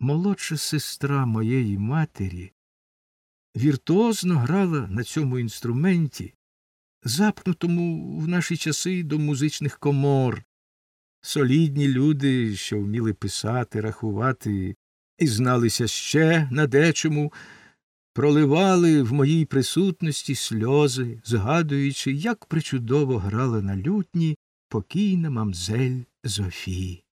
молодша сестра моєї матері віртуозно грала на цьому інструменті, запнутому в наші часи до музичних комор. Солідні люди, що вміли писати, рахувати і зналися ще на дечому, проливали в моїй присутності сльози, згадуючи, як причудово грала на лютні покійна мамзель Зофі.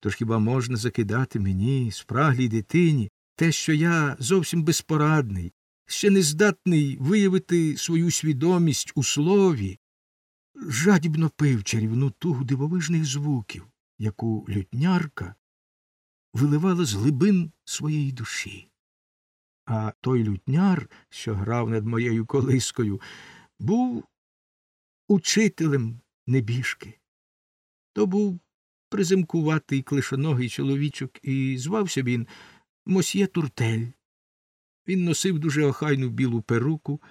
Тож хіба можна закидати мені, спраглій дитині, те, що я зовсім безпорадний, ще не здатний виявити свою свідомість у слові, жадібно пив чарівну тугу дивовижних звуків, яку лютнярка виливала з глибин своєї душі. А той лютняр, що грав над моєю колискою, був учителем небіжки. То був приземкуватий клишоногий чоловічок, і звався він Мосьє Туртель. Він носив дуже охайну білу перуку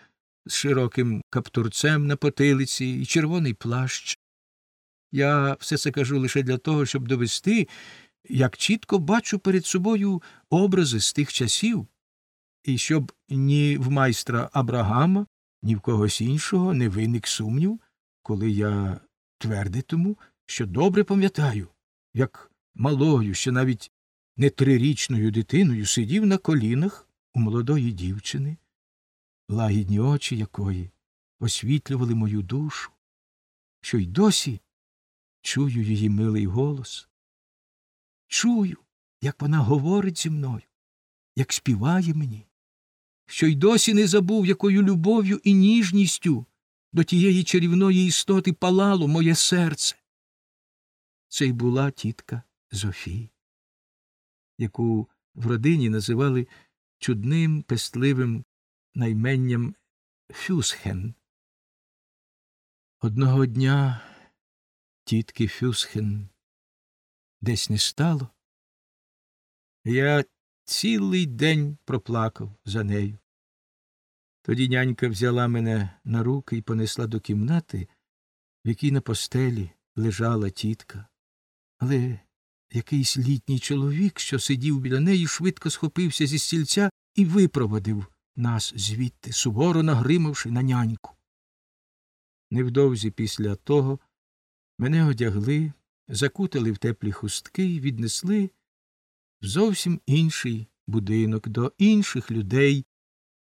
з широким каптурцем на потилиці і червоний плащ. Я все це кажу лише для того, щоб довести, як чітко бачу перед собою образи з тих часів, і щоб ні в майстра Абрагама, ні в когось іншого не виник сумнів, коли я твердитиму, що добре пам'ятаю, як малою, ще навіть не трирічною дитиною сидів на колінах у молодої дівчини, лагідні очі якої освітлювали мою душу, що й досі чую її милий голос, чую, як вона говорить зі мною, як співає мені, що й досі не забув, якою любов'ю і ніжністю до тієї чарівної істоти палало моє серце. Це й була тітка Зофі, яку в родині називали чудним пестливим найменням Фюсхен. Одного дня тітки Фюсхен десь не стало. Я цілий день проплакав за нею. Тоді нянька взяла мене на руки і понесла до кімнати, в якій на постелі лежала тітка. Але якийсь літній чоловік, що сидів біля неї, швидко схопився зі стільця і випроводив нас звідти, суворо нагримавши на няньку. Невдовзі після того мене одягли, закутали в теплі хустки і віднесли в зовсім інший будинок до інших людей,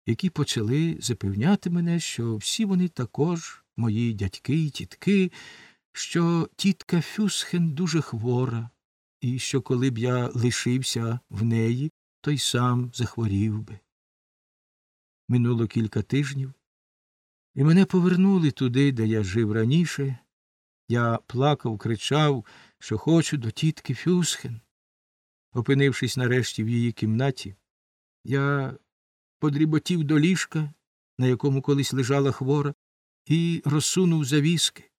які почали запевняти мене, що всі вони також мої дядьки і тітки, що тітка Фюсхен дуже хвора, і що коли б я лишився в неї, то й сам захворів би. Минуло кілька тижнів, і мене повернули туди, де я жив раніше. Я плакав, кричав, що хочу до тітки Фюсхен. Опинившись нарешті в її кімнаті, я подріботів до ліжка, на якому колись лежала хвора, і розсунув завіски.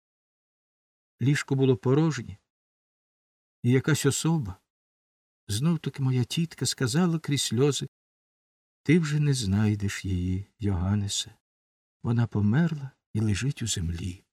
Ліжко було порожнє, і якась особа, знов таки моя тітка, сказала крізь сльози Ти вже не знайдеш її, Йоганнесе. Вона померла і лежить у землі.